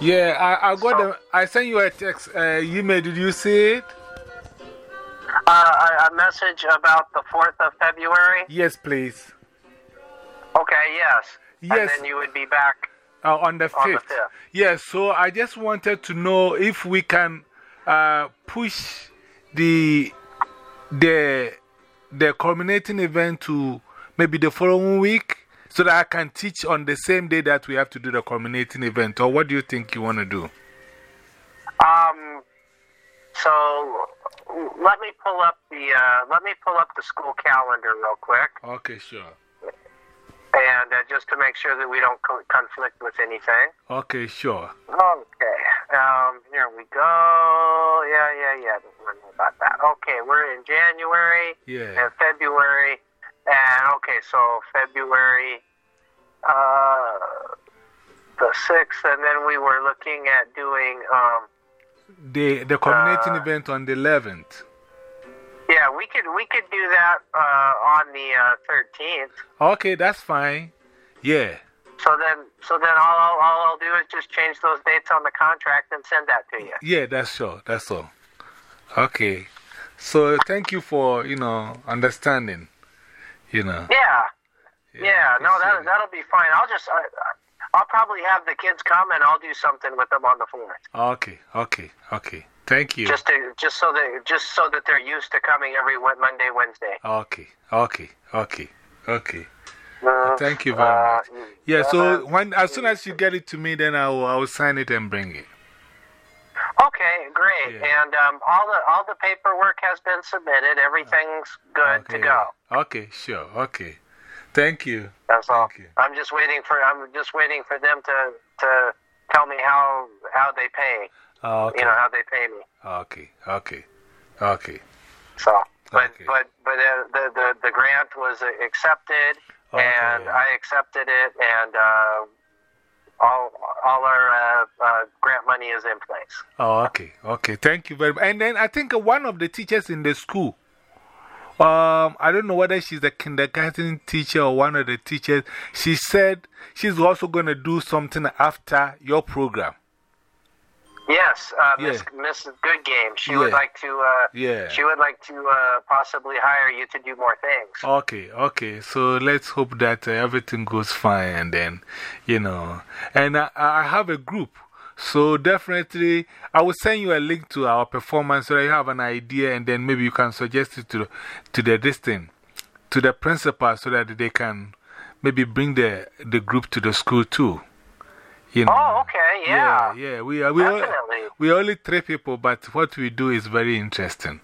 Yeah, I, I got them. I sent you a text, uh, email. Did you see it? Uh, a, a message about the 4th of February? Yes, please. Okay, yes. Yes. And then you would be back. Uh, on the 5th. On the 5th. Yes, so I just wanted to know if we can uh, push the, the, the culminating event to maybe the following week so that I can teach on the same day that we have to do the culminating event. Or what do you think you want to do? Um, so let me pull up the, uh, let me pull up the school calendar real quick. Okay, sure. And uh, just to make sure that we don't co conflict with anything. Okay, sure. Okay. Um, here we go. Yeah, yeah, yeah. Don't worry about that. Okay, we're in January Yeah. and February. And okay, so February uh, the 6th, and then we were looking at doing, um, The, the culminating Uh, event on the 11th. yeah, we could we could do that uh, on the uh, 13th. Okay, that's fine. Yeah. So then, so then all, I'll- all I'll do is just change those dates on the contract and send that to you. Yeah, that's sure. That's all. Okay. So thank you for, you know, understanding. You know. Yeah. Yeah, no, that that'll be fine. I'll just, I, I'll probably have the kids come and I'll do something with them on the fourth, Okay, okay, okay. Thank you. just to, just so that, just so that they're used to coming every Monday, Wednesday. Okay, okay, okay, okay. Uh, Thank you very uh, much. Yeah, so when, as soon as you get it to me, then I will, I will sign it and bring it. Okay, great. Yeah. And um, all the all the paperwork has been submitted. Everything's good Okay. to go. Okay, sure. Okay. Thank you. That's all. You. I'm just waiting for I'm just waiting for them to to tell me how how they pay. Okay. You know how they pay me. Okay, okay, okay. So, but Okay. but but uh, the the the grant was accepted, Okay. and I accepted it, and uh, all all our uh, uh, grant money is in place. Oh, okay, okay. Thank you very much. And then I think one of the teachers in the school, um, I don't know whether she's a kindergarten teacher or one of the teachers, she said she's also going to do something after your program. Yes, uh, Miss Yeah. Miss Good Game. She would like to. Uh, Yeah. She would like to uh, possibly hire you to do more things. Okay, okay. So let's hope that uh, everything goes fine and then, you know. And I, I have a group. So definitely, I will send you a link to our performance so that you have an idea and then maybe you can suggest it to, to the thing, to the principal so that they can maybe bring the, the group to the school too. You know. Oh, okay, yeah. Yeah, yeah. We are, we, are, Definitely. we are only three people, but what we do is very interesting.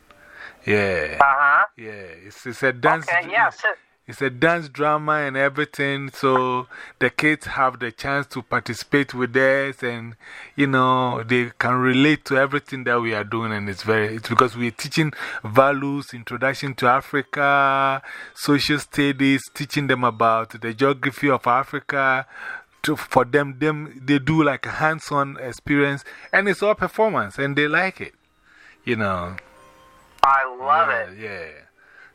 Yeah. Uh huh. Yeah. It's, it's a dance. Okay. Yes. It's a dance drama and everything, so the kids have the chance to participate with us and, you know, they can relate to everything that we are doing. And it's very, it's because we're teaching values, introduction to Africa, social studies, teaching them about the geography of Africa. To, for them, them, they do like a hands on experience, and it's all performance, and they like it, you know. I love Yeah, it. Yeah.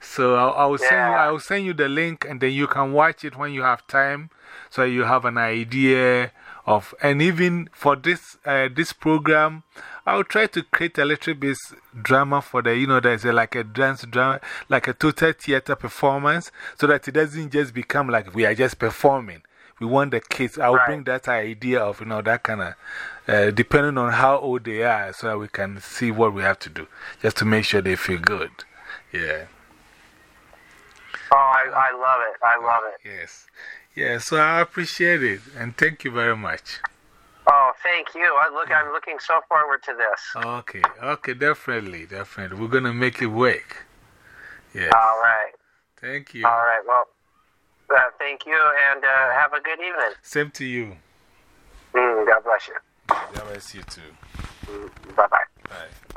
So I'll, I'll, send you, I'll send you the link and then you can watch it when you have time so you have an idea of. And even for this, uh, this program, I'll try to create a little bit drama for the, you know, there's a, like a dance drama, like a total theater performance so that it doesn't just become like we are just performing. We want the kids, I'll Right. bring that idea of, you know, that kind of, uh, depending on how old they are, so that we can see what we have to do, just to make sure they feel good. Yeah. I, I love it. I love it. Yes. Yeah, so I appreciate it and thank you very much. Oh, thank you. I look. I'm looking so forward to this. Okay, okay, definitely, definitely. We're going to make it work. Yes. All right. Thank you. All right. Well, uh, thank you, and uh, have a good evening. Same to you. Mm, God bless you. God bless you too. Mm, bye bye. Bye.